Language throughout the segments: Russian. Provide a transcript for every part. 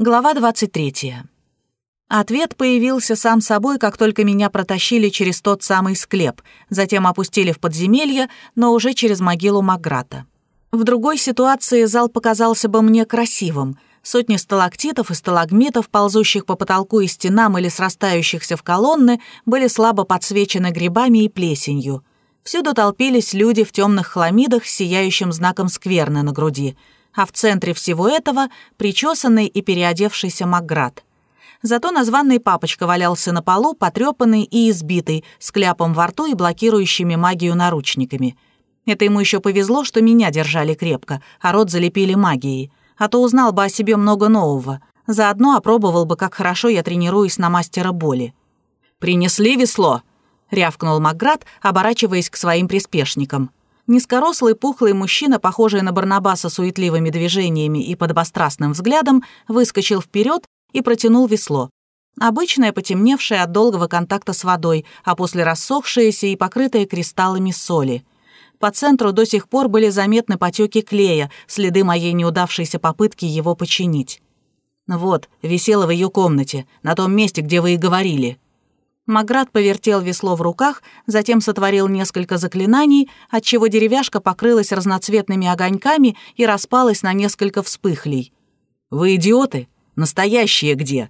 Глава 23. Ответ появился сам собой, как только меня протащили через тот самый склеп, затем опустили в подземелье, но уже через могилу Маграта. В другой ситуации зал показался бы мне красивым. Сотни сталактитов и сталагмитов, ползущих по потолку и стенам или срастающихся в колонны, были слабо подсвечены грибами и плесенью. Всюду толпились люди в темных хламидах с сияющим знаком скверны на груди — а в центре всего этого причесанный и переодевшийся Макград. Зато названный папочка валялся на полу, потрепанный и избитый, с кляпом во рту и блокирующими магию наручниками. Это ему еще повезло, что меня держали крепко, а рот залепили магией. А то узнал бы о себе много нового. Заодно опробовал бы, как хорошо я тренируюсь на мастера боли. «Принесли весло?» — рявкнул Макград, оборачиваясь к своим приспешникам. Низкорослый пухлый мужчина, похожий на Барнабаса суетливыми движениями и подобострастным взглядом, выскочил вперед и протянул весло. Обычное, потемневшее от долгого контакта с водой, а после рассохшееся и покрытое кристаллами соли. По центру до сих пор были заметны потеки клея, следы моей неудавшейся попытки его починить. Вот, висела в ее комнате, на том месте, где вы и говорили. Маград повертел весло в руках, затем сотворил несколько заклинаний, отчего деревяшка покрылась разноцветными огоньками и распалась на несколько вспыхлей. «Вы идиоты? Настоящие где?»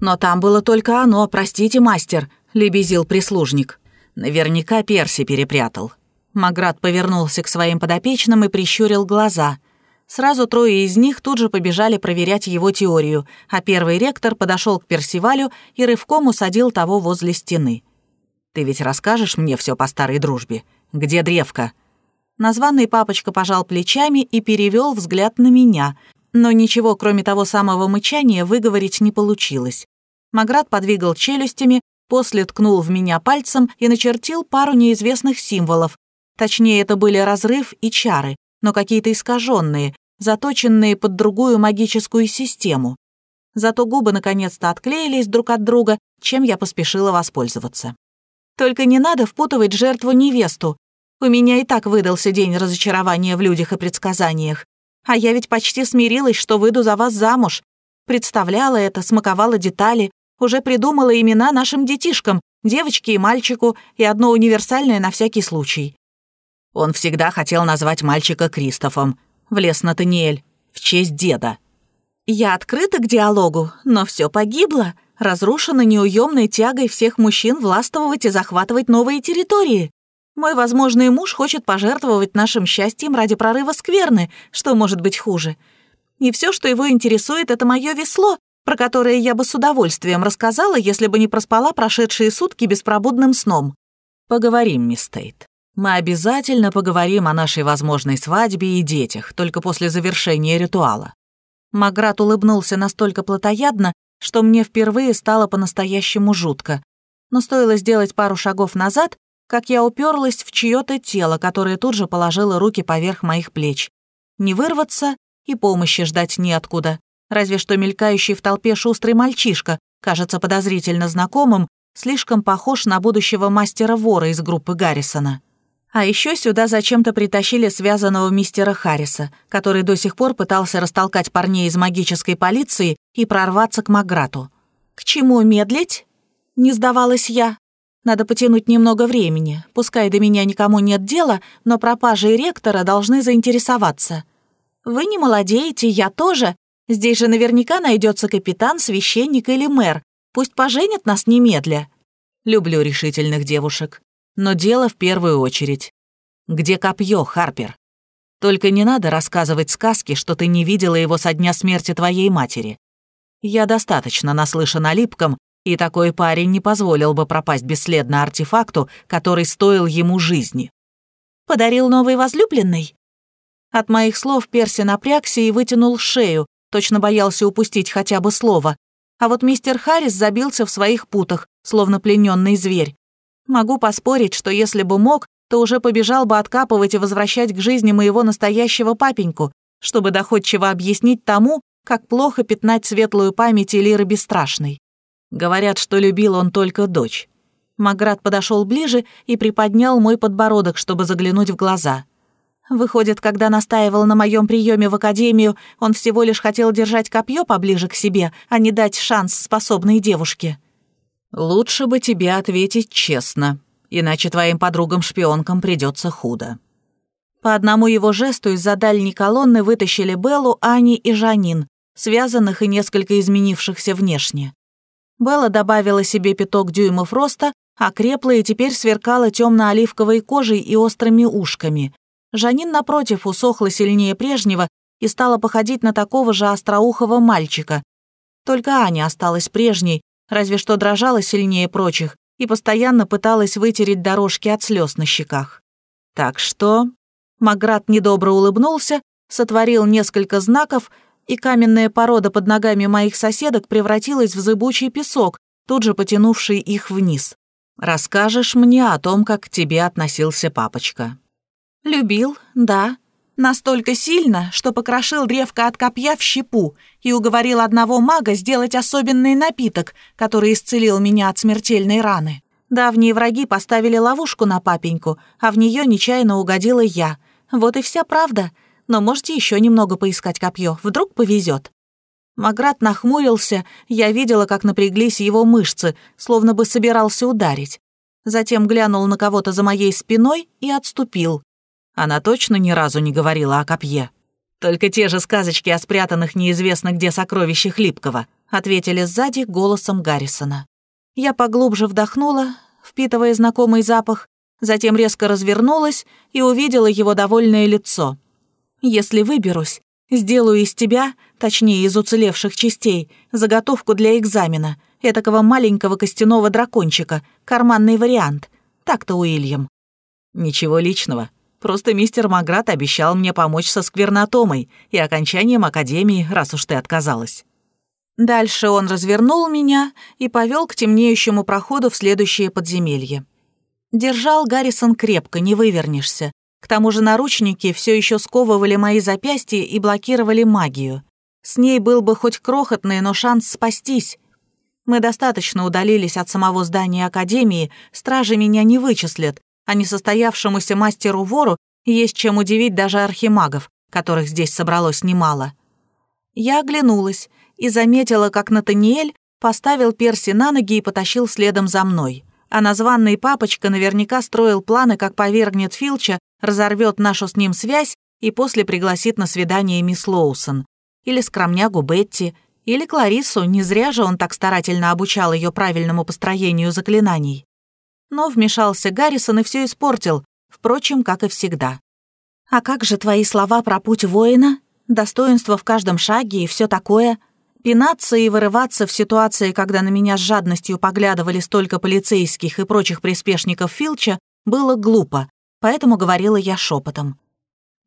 «Но там было только оно, простите, мастер», — лебезил прислужник. «Наверняка Перси перепрятал». Маград повернулся к своим подопечным и прищурил глаза — Сразу трое из них тут же побежали проверять его теорию, а первый ректор подошел к Персивалю и рывком усадил того возле стены. «Ты ведь расскажешь мне все по старой дружбе? Где древка?» Названный папочка пожал плечами и перевел взгляд на меня, но ничего, кроме того самого мычания, выговорить не получилось. Маград подвигал челюстями, после ткнул в меня пальцем и начертил пару неизвестных символов. Точнее, это были разрыв и чары, но какие-то искаженные, заточенные под другую магическую систему. Зато губы наконец-то отклеились друг от друга, чем я поспешила воспользоваться. Только не надо впутывать жертву невесту. У меня и так выдался день разочарования в людях и предсказаниях. А я ведь почти смирилась, что выйду за вас замуж. Представляла это, смаковала детали, уже придумала имена нашим детишкам, девочке и мальчику, и одно универсальное на всякий случай. Он всегда хотел назвать мальчика Кристофом, влез Натаниэль, в честь деда. Я открыта к диалогу, но все погибло, разрушено неуемной тягой всех мужчин властвовать и захватывать новые территории. Мой возможный муж хочет пожертвовать нашим счастьем ради прорыва скверны, что может быть хуже. И все, что его интересует, это мое весло, про которое я бы с удовольствием рассказала, если бы не проспала прошедшие сутки беспробудным сном. Поговорим, мисс Тейт. Мы обязательно поговорим о нашей возможной свадьбе и детях, только после завершения ритуала». Маград улыбнулся настолько плотоядно, что мне впервые стало по-настоящему жутко. Но стоило сделать пару шагов назад, как я уперлась в чьё-то тело, которое тут же положило руки поверх моих плеч. Не вырваться и помощи ждать неоткуда. Разве что мелькающий в толпе шустрый мальчишка, кажется подозрительно знакомым, слишком похож на будущего мастера-вора из группы Гаррисона. А еще сюда зачем-то притащили связанного мистера Харриса, который до сих пор пытался растолкать парней из магической полиции и прорваться к Маграту. «К чему медлить?» — не сдавалась я. «Надо потянуть немного времени. Пускай до меня никому нет дела, но пропажей ректора должны заинтересоваться. Вы не молодеете, я тоже. Здесь же наверняка найдется капитан, священник или мэр. Пусть поженят нас немедля». Люблю решительных девушек. Но дело в первую очередь. Где копье, Харпер? Только не надо рассказывать сказки, что ты не видела его со дня смерти твоей матери. Я достаточно наслышан о липком, и такой парень не позволил бы пропасть бесследно артефакту, который стоил ему жизни. Подарил новый возлюбленный? От моих слов Перси напрягся и вытянул шею, точно боялся упустить хотя бы слово. А вот мистер Харрис забился в своих путах, словно плененный зверь. Могу поспорить, что если бы мог, то уже побежал бы откапывать и возвращать к жизни моего настоящего папеньку, чтобы доходчиво объяснить тому, как плохо пятнать светлую память Элиры Бесстрашной. Говорят, что любил он только дочь. Маград подошел ближе и приподнял мой подбородок, чтобы заглянуть в глаза. Выходит, когда настаивал на моем приеме в академию, он всего лишь хотел держать копье поближе к себе, а не дать шанс способной девушке. Лучше бы тебе ответить честно, иначе твоим подругам-шпионкам придется худо. По одному его жесту из-за дальней колонны вытащили Беллу, Ани и Жанин, связанных и несколько изменившихся внешне. Белла добавила себе пяток дюймов роста, окрепла и теперь сверкала темно-оливковой кожей и острыми ушками. Жанин, напротив, усохла сильнее прежнего и стала походить на такого же остроухого мальчика. Только Аня осталась прежней, разве что дрожала сильнее прочих и постоянно пыталась вытереть дорожки от слез на щеках. Так что... Маград недобро улыбнулся, сотворил несколько знаков, и каменная порода под ногами моих соседок превратилась в зыбучий песок, тут же потянувший их вниз. «Расскажешь мне о том, как к тебе относился папочка?» Любил, да. Настолько сильно, что покрошил древко от копья в щепу и уговорил одного мага сделать особенный напиток, который исцелил меня от смертельной раны. Давние враги поставили ловушку на папеньку, а в нее нечаянно угодила я. Вот и вся правда. Но можете еще немного поискать копье, вдруг повезет. Маград нахмурился, я видела, как напряглись его мышцы, словно бы собирался ударить. Затем глянул на кого-то за моей спиной и отступил. Она точно ни разу не говорила о копье. Только те же сказочки о спрятанных неизвестно где сокровищах Липкого, ответили сзади голосом Гаррисона. Я поглубже вдохнула, впитывая знакомый запах, затем резко развернулась и увидела его довольное лицо. «Если выберусь, сделаю из тебя, точнее из уцелевших частей, заготовку для экзамена, этакого маленького костяного дракончика, карманный вариант. Так-то, Уильям». «Ничего личного», Просто мистер Маград обещал мне помочь со сквернотомой и окончанием академии, раз уж ты отказалась». Дальше он развернул меня и повел к темнеющему проходу в следующее подземелье. Держал Гаррисон крепко, не вывернешься. К тому же наручники все еще сковывали мои запястья и блокировали магию. С ней был бы хоть крохотный, но шанс спастись. Мы достаточно удалились от самого здания Академии, стражи меня не вычислят, а несостоявшемуся мастеру-вору есть чем удивить даже архимагов, которых здесь собралось немало. Я оглянулась и заметила, как Натаниэль поставил Перси на ноги и потащил следом за мной. А названный папочка наверняка строил планы, как повергнет Филча, разорвет нашу с ним связь и после пригласит на свидание мисс Лоусон. Или скромнягу Бетти, или Кларису, не зря же он так старательно обучал ее правильному построению заклинаний. Но вмешался Гаррисон и все испортил, впрочем, как и всегда. «А как же твои слова про путь воина? Достоинство в каждом шаге и все такое?» Пинаться и вырываться в ситуации, когда на меня с жадностью поглядывали столько полицейских и прочих приспешников Филча, было глупо, поэтому говорила я шепотом.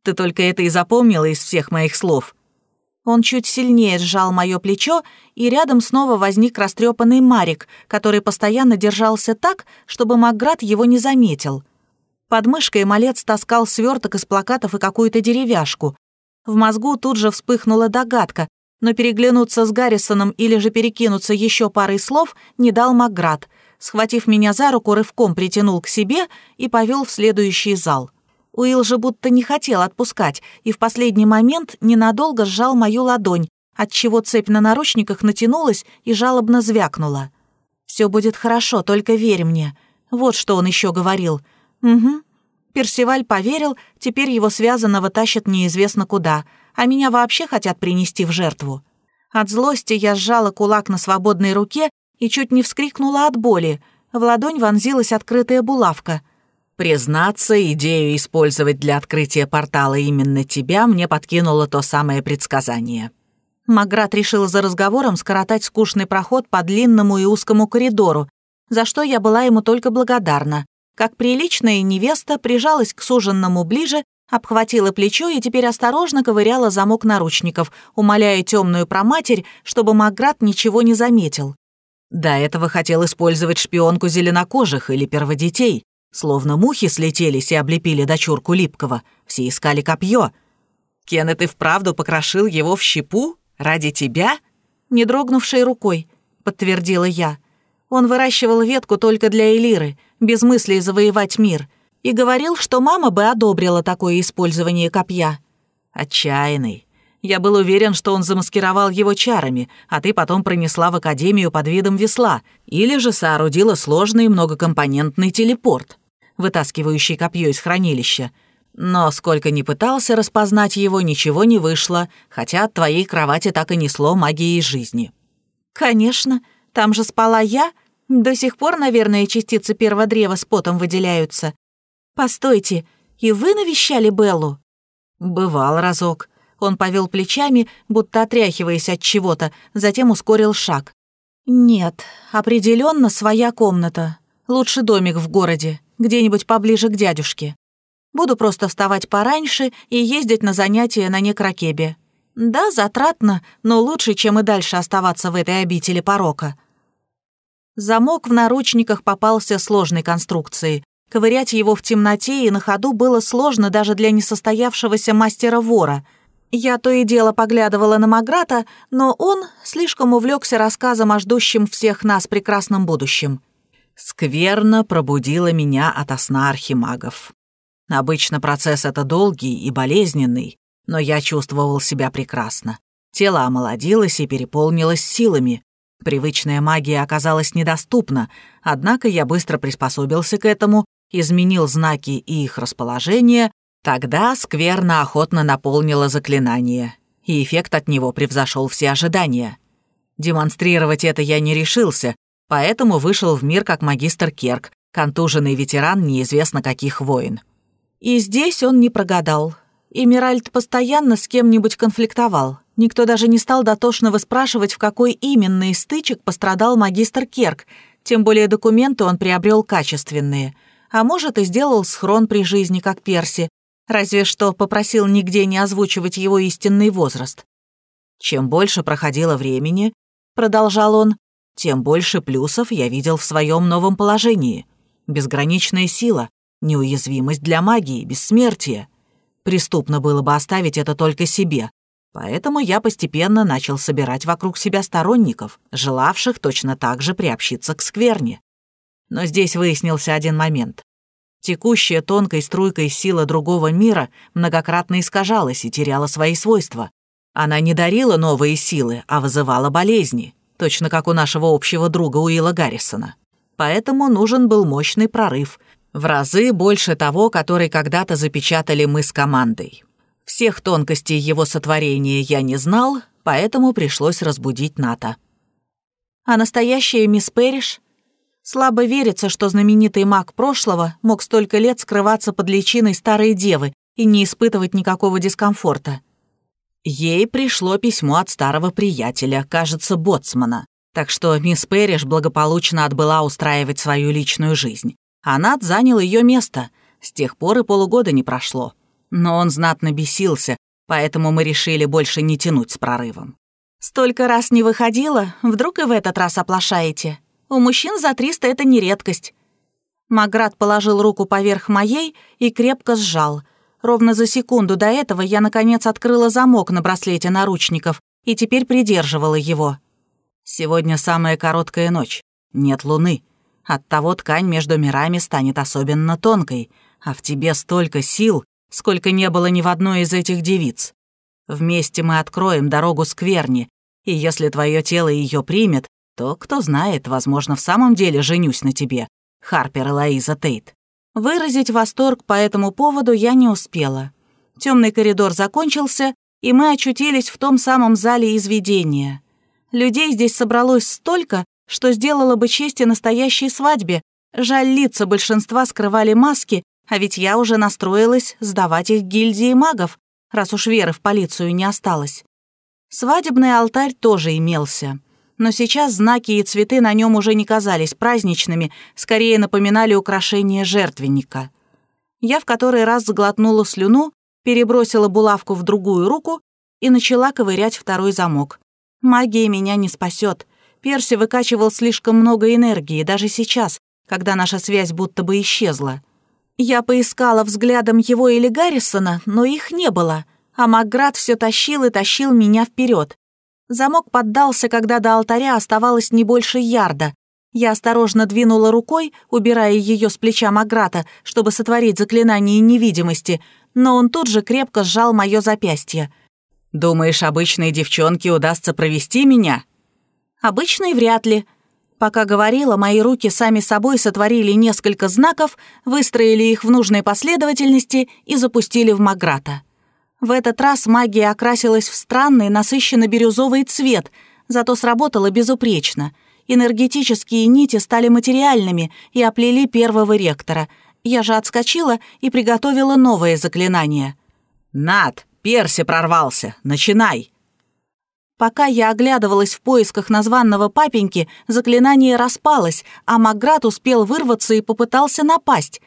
«Ты только это и запомнила из всех моих слов. Он чуть сильнее сжал мое плечо, и рядом снова возник растрепанный Марик, который постоянно держался так, чтобы Макград его не заметил. Под мышкой малец таскал сверток из плакатов и какую-то деревяшку. В мозгу тут же вспыхнула догадка, но переглянуться с Гаррисоном или же перекинуться еще парой слов не дал Макград. Схватив меня за руку, рывком притянул к себе и повел в следующий зал. Уилл же будто не хотел отпускать и в последний момент ненадолго сжал мою ладонь, отчего цепь на наручниках натянулась и жалобно звякнула. «Все будет хорошо, только верь мне». Вот что он еще говорил. «Угу». Персиваль поверил, теперь его связанного тащат неизвестно куда, а меня вообще хотят принести в жертву. От злости я сжала кулак на свободной руке и чуть не вскрикнула от боли. В ладонь вонзилась открытая булавка. Признаться, идею использовать для открытия портала именно тебя мне подкинуло то самое предсказание. Маград решил за разговором скоротать скучный проход по длинному и узкому коридору, за что я была ему только благодарна. Как приличная невеста прижалась к суженному ближе, обхватила плечо и теперь осторожно ковыряла замок наручников, умоляя темную проматерь, чтобы Маград ничего не заметил. До этого хотел использовать шпионку зеленокожих или перводетей, Словно мухи слетелись и облепили дочурку Липкого. Все искали копье. Кеннет и вправду покрошил его в щепу? Ради тебя? Не дрогнувшей рукой, подтвердила я. Он выращивал ветку только для Элиры, без мысли завоевать мир. И говорил, что мама бы одобрила такое использование копья. Отчаянный. Я был уверен, что он замаскировал его чарами, а ты потом пронесла в Академию под видом весла, или же соорудила сложный многокомпонентный телепорт, вытаскивающий копье из хранилища. Но сколько ни пытался распознать его, ничего не вышло, хотя от твоей кровати так и несло магией жизни. «Конечно, там же спала я. До сих пор, наверное, частицы первого древа с потом выделяются. Постойте, и вы навещали Беллу?» «Бывал разок», он повел плечами, будто отряхиваясь от чего-то, затем ускорил шаг. «Нет, определенно своя комната. Лучше домик в городе, где-нибудь поближе к дядюшке. Буду просто вставать пораньше и ездить на занятия на некрокебе. Да, затратно, но лучше, чем и дальше оставаться в этой обители порока». Замок в наручниках попался сложной конструкцией. Ковырять его в темноте и на ходу было сложно даже для несостоявшегося мастера-вора — я то и дело поглядывала на Маграта, но он слишком увлекся рассказом о ждущем всех нас прекрасном будущем. Скверно пробудила меня от сна архимагов. Обычно процесс это долгий и болезненный, но я чувствовал себя прекрасно. Тело омолодилось и переполнилось силами. Привычная магия оказалась недоступна, однако я быстро приспособился к этому, изменил знаки и их расположение, Тогда скверно охотно наполнила заклинание, и эффект от него превзошел все ожидания. Демонстрировать это я не решился, поэтому вышел в мир как магистр Керк, контуженный ветеран неизвестно каких войн. И здесь он не прогадал. Эмиральд постоянно с кем-нибудь конфликтовал. Никто даже не стал дотошно выспрашивать, в какой именно из стычек пострадал магистр Керк, тем более документы он приобрел качественные. А может, и сделал схрон при жизни, как Перси, Разве что попросил нигде не озвучивать его истинный возраст. Чем больше проходило времени, продолжал он, тем больше плюсов я видел в своем новом положении. Безграничная сила, неуязвимость для магии, бессмертие. Преступно было бы оставить это только себе, поэтому я постепенно начал собирать вокруг себя сторонников, желавших точно так же приобщиться к скверне. Но здесь выяснился один момент. Текущая тонкой струйкой сила другого мира многократно искажалась и теряла свои свойства. Она не дарила новые силы, а вызывала болезни, точно как у нашего общего друга Уилла Гаррисона. Поэтому нужен был мощный прорыв, в разы больше того, который когда-то запечатали мы с командой. Всех тонкостей его сотворения я не знал, поэтому пришлось разбудить Ната. «А настоящая мисс Перриш?» Слабо верится, что знаменитый маг прошлого мог столько лет скрываться под личиной старой девы и не испытывать никакого дискомфорта. Ей пришло письмо от старого приятеля, кажется, боцмана. Так что мисс Перриш благополучно отбыла устраивать свою личную жизнь. А Над занял ее место. С тех пор и полугода не прошло. Но он знатно бесился, поэтому мы решили больше не тянуть с прорывом. «Столько раз не выходила, вдруг и в этот раз оплошаете?» У мужчин за 300 это не редкость». Маград положил руку поверх моей и крепко сжал. Ровно за секунду до этого я, наконец, открыла замок на браслете наручников и теперь придерживала его. «Сегодня самая короткая ночь. Нет луны. Оттого ткань между мирами станет особенно тонкой, а в тебе столько сил, сколько не было ни в одной из этих девиц. Вместе мы откроем дорогу скверни, и если твое тело ее примет, то, кто знает, возможно, в самом деле женюсь на тебе, Харпер Элоиза Тейт. Выразить восторг по этому поводу я не успела. Темный коридор закончился, и мы очутились в том самом зале изведения. Людей здесь собралось столько, что сделало бы честь и настоящей свадьбе. Жаль, лица большинства скрывали маски, а ведь я уже настроилась сдавать их гильдии магов, раз уж веры в полицию не осталось. Свадебный алтарь тоже имелся но сейчас знаки и цветы на нем уже не казались праздничными, скорее напоминали украшение жертвенника. Я в который раз заглотнула слюну, перебросила булавку в другую руку и начала ковырять второй замок. Магия меня не спасет. Перси выкачивал слишком много энергии, даже сейчас, когда наша связь будто бы исчезла. Я поискала взглядом его или Гаррисона, но их не было, а Макград все тащил и тащил меня вперед. Замок поддался, когда до алтаря оставалось не больше ярда. Я осторожно двинула рукой, убирая ее с плеча Маграта, чтобы сотворить заклинание невидимости, но он тут же крепко сжал мое запястье. «Думаешь, обычной девчонке удастся провести меня?» «Обычной вряд ли», Пока говорила, мои руки сами собой сотворили несколько знаков, выстроили их в нужной последовательности и запустили в Маграта. В этот раз магия окрасилась в странный насыщенно-бирюзовый цвет, зато сработала безупречно. Энергетические нити стали материальными и оплели первого ректора. Я же отскочила и приготовила новое заклинание. «Над, Перси прорвался! Начинай!» Пока я оглядывалась в поисках названного папеньки, заклинание распалось, а Маград успел вырваться и попытался напасть.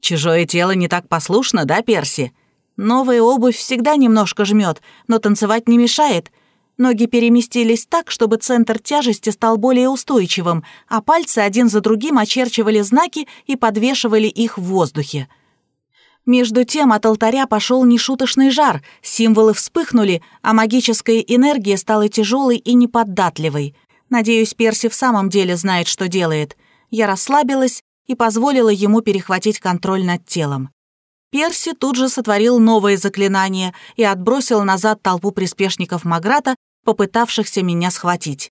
«Чужое тело не так послушно, да, Перси?» Новая обувь всегда немножко жмет, но танцевать не мешает. Ноги переместились так, чтобы центр тяжести стал более устойчивым, а пальцы один за другим очерчивали знаки и подвешивали их в воздухе. Между тем от алтаря пошел нешуточный жар, символы вспыхнули, а магическая энергия стала тяжелой и неподатливой. Надеюсь, Перси в самом деле знает, что делает. Я расслабилась и позволила ему перехватить контроль над телом. Перси тут же сотворил новое заклинание и отбросил назад толпу приспешников Маграта, попытавшихся меня схватить.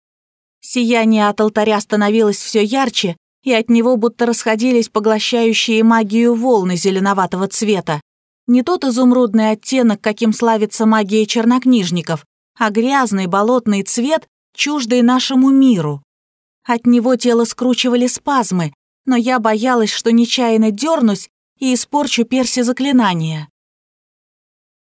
Сияние от алтаря становилось все ярче, и от него будто расходились поглощающие магию волны зеленоватого цвета. Не тот изумрудный оттенок, каким славится магия чернокнижников, а грязный болотный цвет, чуждый нашему миру. От него тело скручивали спазмы, но я боялась, что нечаянно дернусь и испорчу перси заклинания.